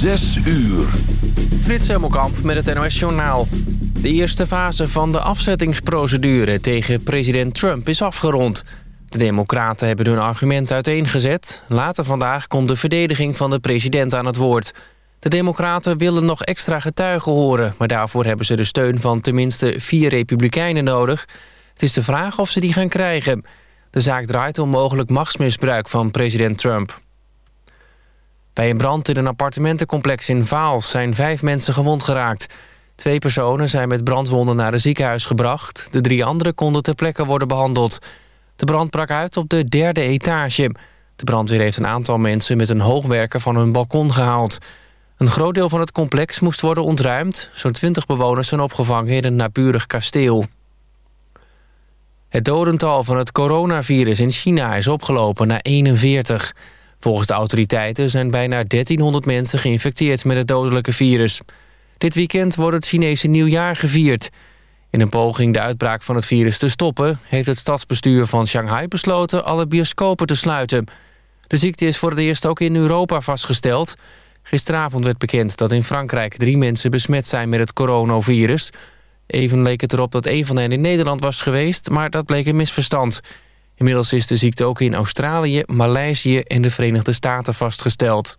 Zes uur. Frits Hemelkamp met het NOS Journaal. De eerste fase van de afzettingsprocedure tegen president Trump is afgerond. De democraten hebben hun argument uiteengezet. Later vandaag komt de verdediging van de president aan het woord. De democraten willen nog extra getuigen horen... maar daarvoor hebben ze de steun van tenminste vier republikeinen nodig. Het is de vraag of ze die gaan krijgen. De zaak draait om mogelijk machtsmisbruik van president Trump. Bij een brand in een appartementencomplex in Vaals zijn vijf mensen gewond geraakt. Twee personen zijn met brandwonden naar het ziekenhuis gebracht. De drie anderen konden ter plekke worden behandeld. De brand brak uit op de derde etage. De brandweer heeft een aantal mensen met een hoogwerker van hun balkon gehaald. Een groot deel van het complex moest worden ontruimd. Zo'n 20 bewoners zijn opgevangen in een naburig kasteel. Het dodental van het coronavirus in China is opgelopen naar 41. Volgens de autoriteiten zijn bijna 1300 mensen geïnfecteerd met het dodelijke virus. Dit weekend wordt het Chinese nieuwjaar gevierd. In een poging de uitbraak van het virus te stoppen... heeft het stadsbestuur van Shanghai besloten alle bioscopen te sluiten. De ziekte is voor het eerst ook in Europa vastgesteld. Gisteravond werd bekend dat in Frankrijk drie mensen besmet zijn met het coronavirus. Even leek het erop dat een van hen in Nederland was geweest... maar dat bleek een misverstand... Inmiddels is de ziekte ook in Australië, Maleisië en de Verenigde Staten vastgesteld.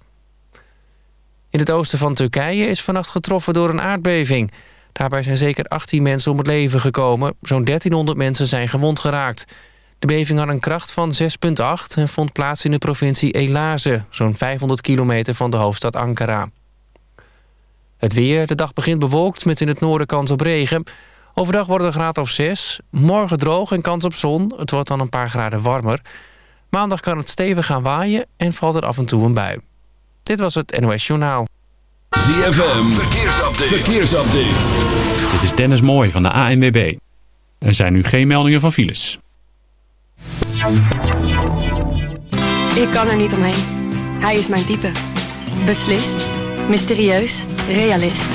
In het oosten van Turkije is vannacht getroffen door een aardbeving. Daarbij zijn zeker 18 mensen om het leven gekomen. Zo'n 1300 mensen zijn gewond geraakt. De beving had een kracht van 6,8 en vond plaats in de provincie Elazığ... zo'n 500 kilometer van de hoofdstad Ankara. Het weer, de dag begint bewolkt met in het noorden kans op regen... Overdag wordt het een graad of 6. Morgen droog en kans op zon. Het wordt dan een paar graden warmer. Maandag kan het stevig gaan waaien en valt er af en toe een bui. Dit was het NOS Journaal. ZFM, verkeersupdate. verkeersupdate. Dit is Dennis Mooij van de ANWB. Er zijn nu geen meldingen van files. Ik kan er niet omheen. Hij is mijn type. Beslist, mysterieus, realist.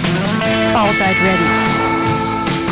Altijd ready.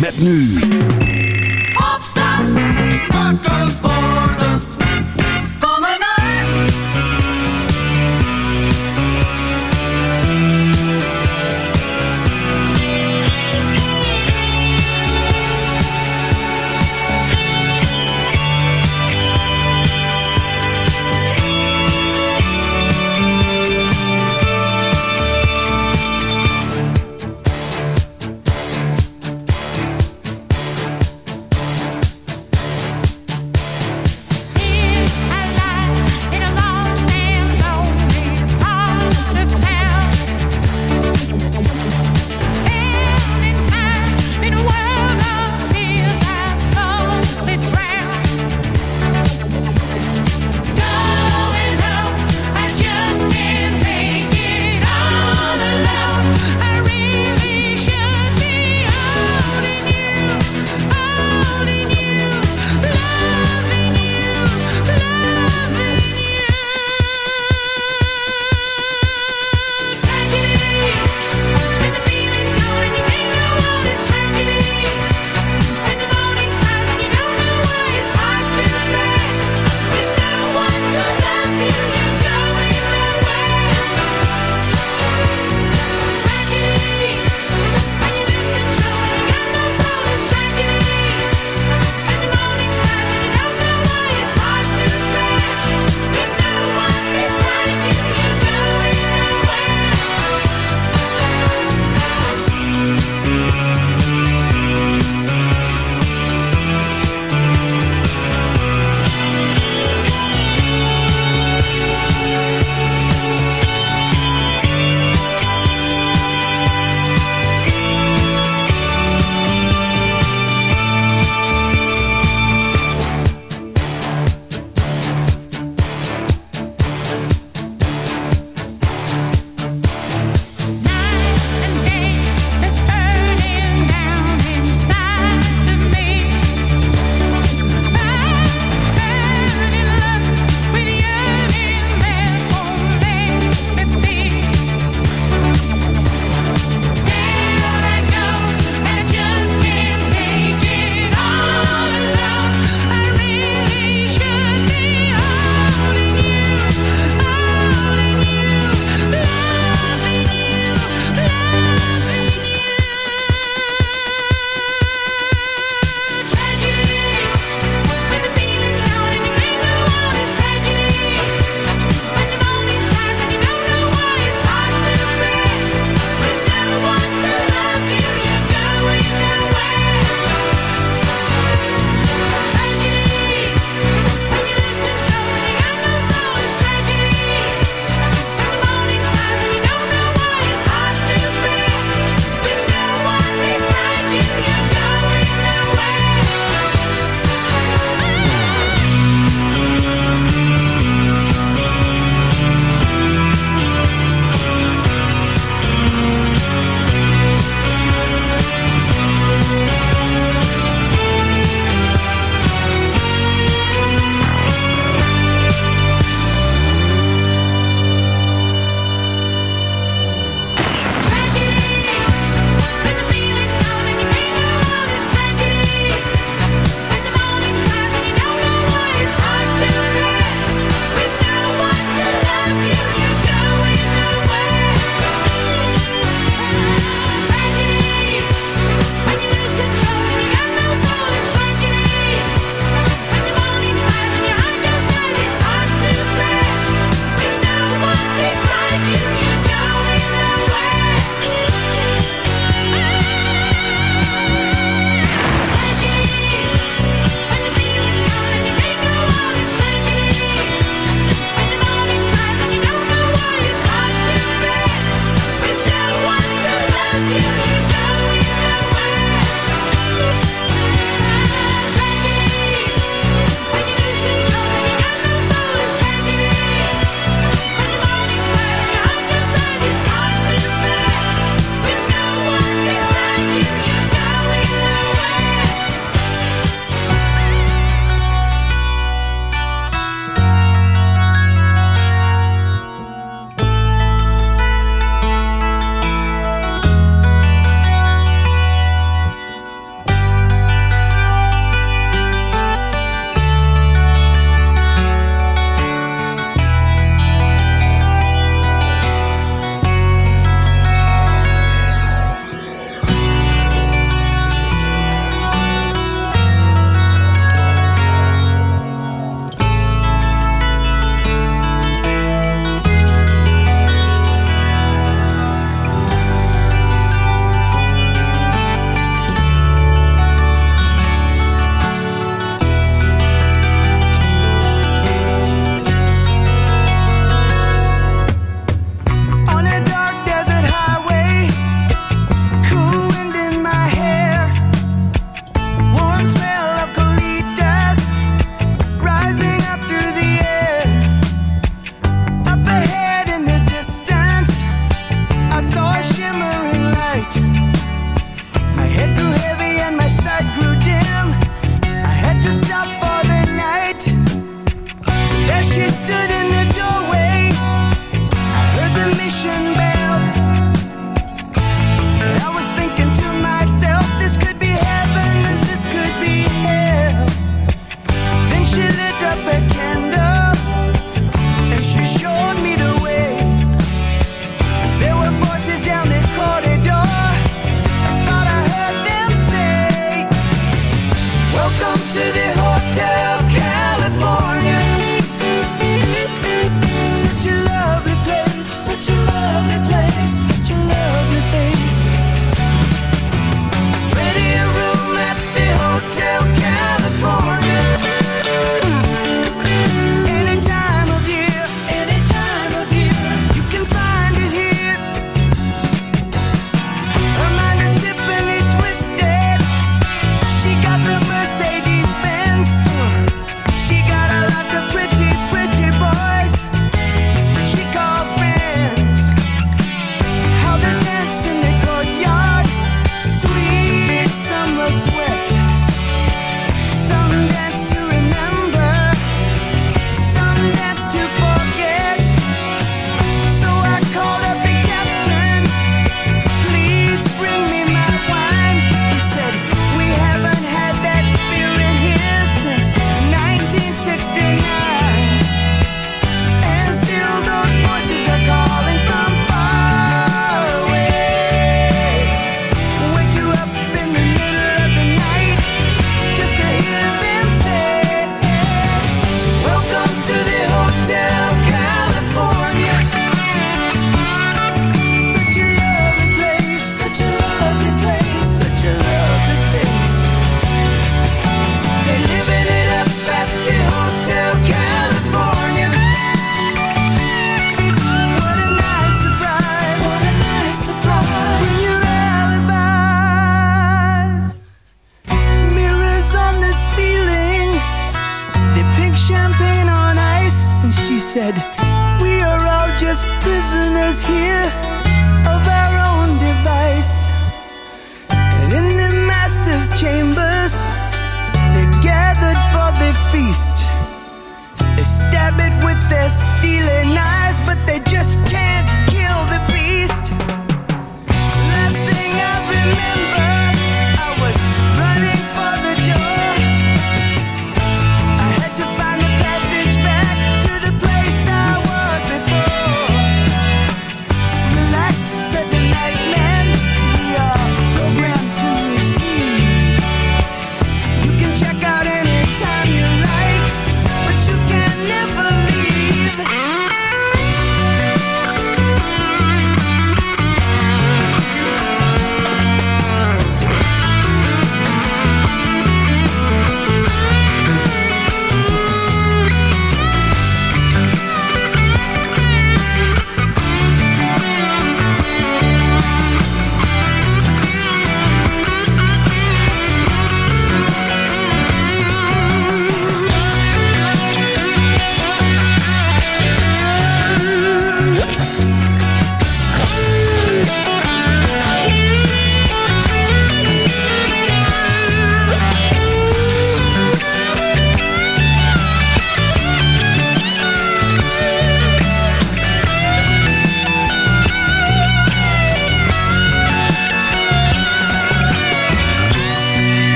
Met nu. Opstand. Wakker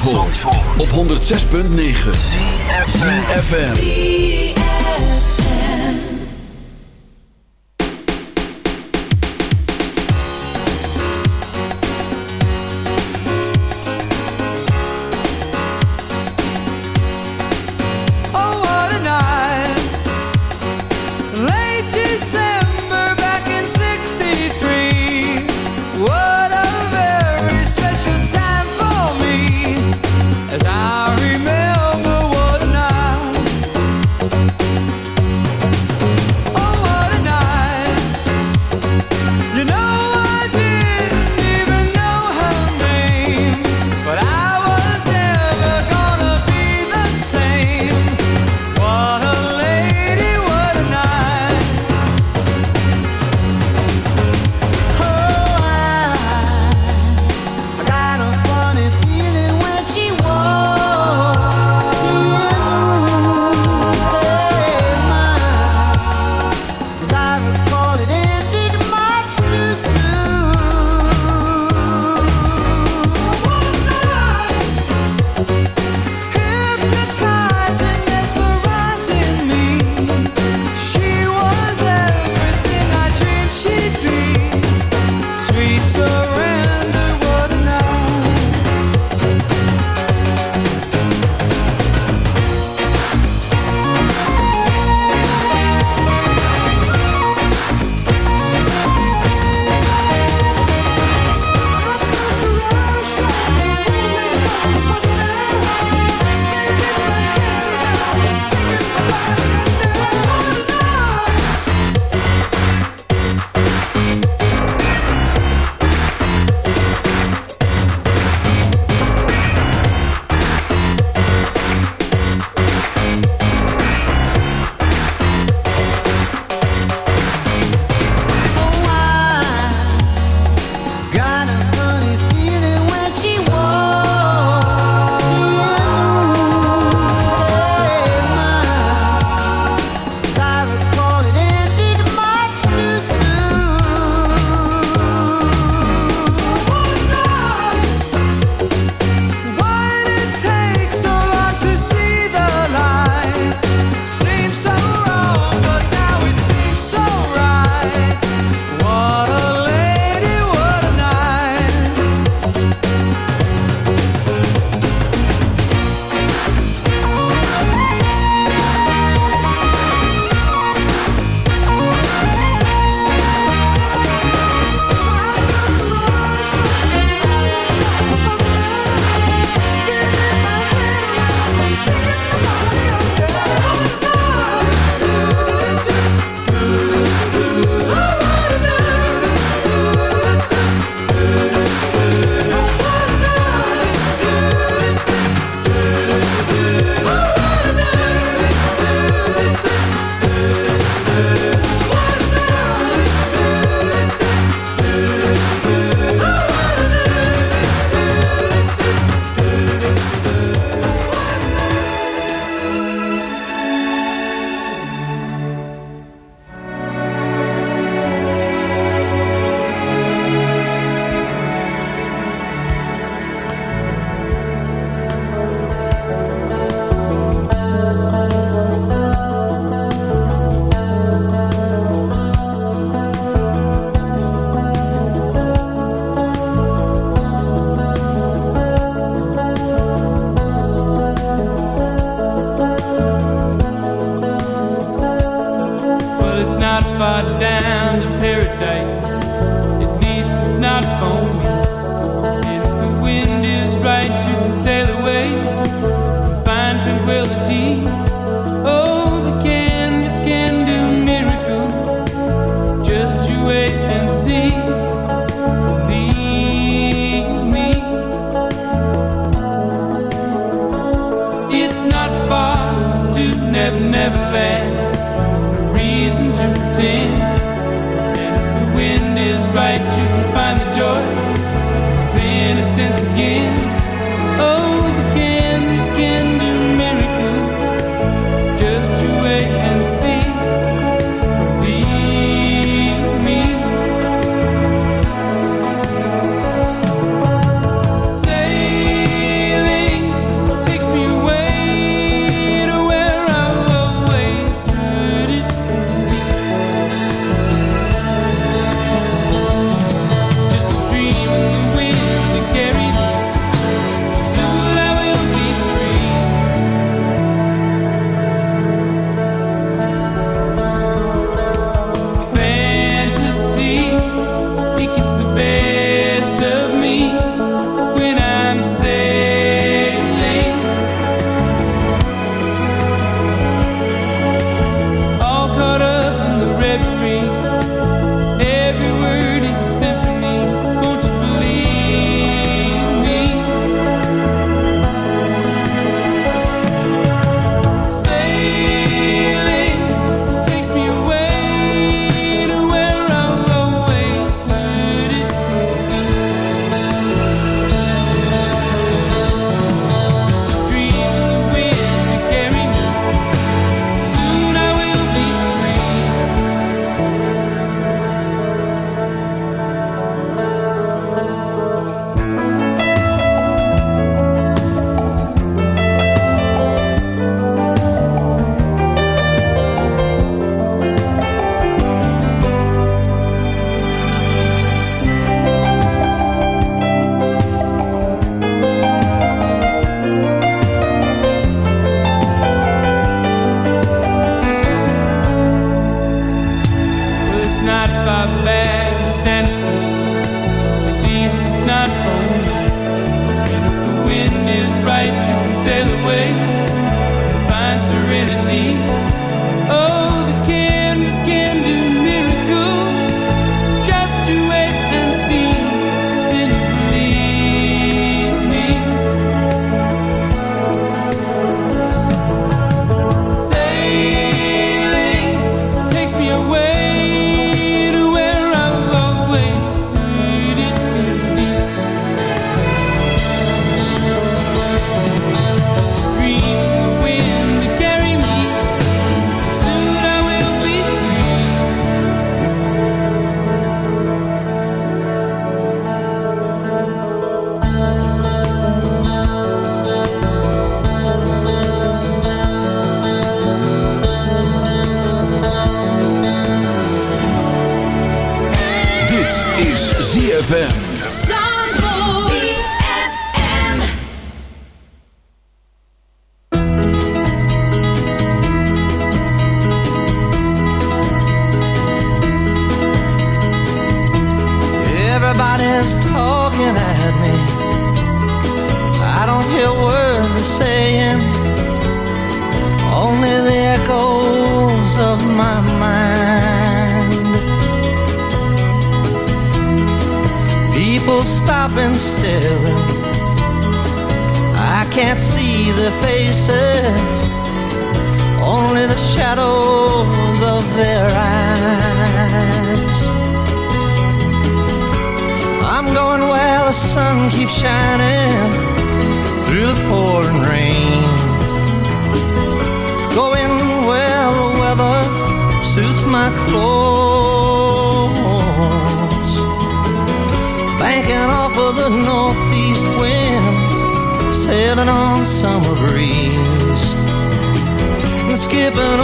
Zandvoort, op 106.9 ZFM.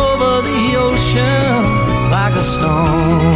Over the ocean like a stone.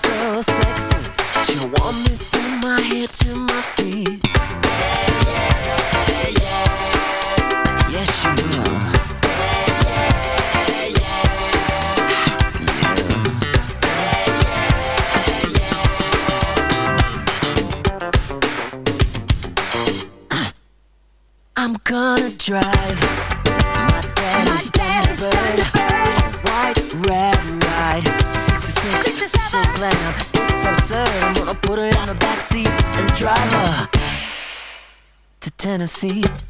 so sexy. She want me from my head to my feet. Tennessee.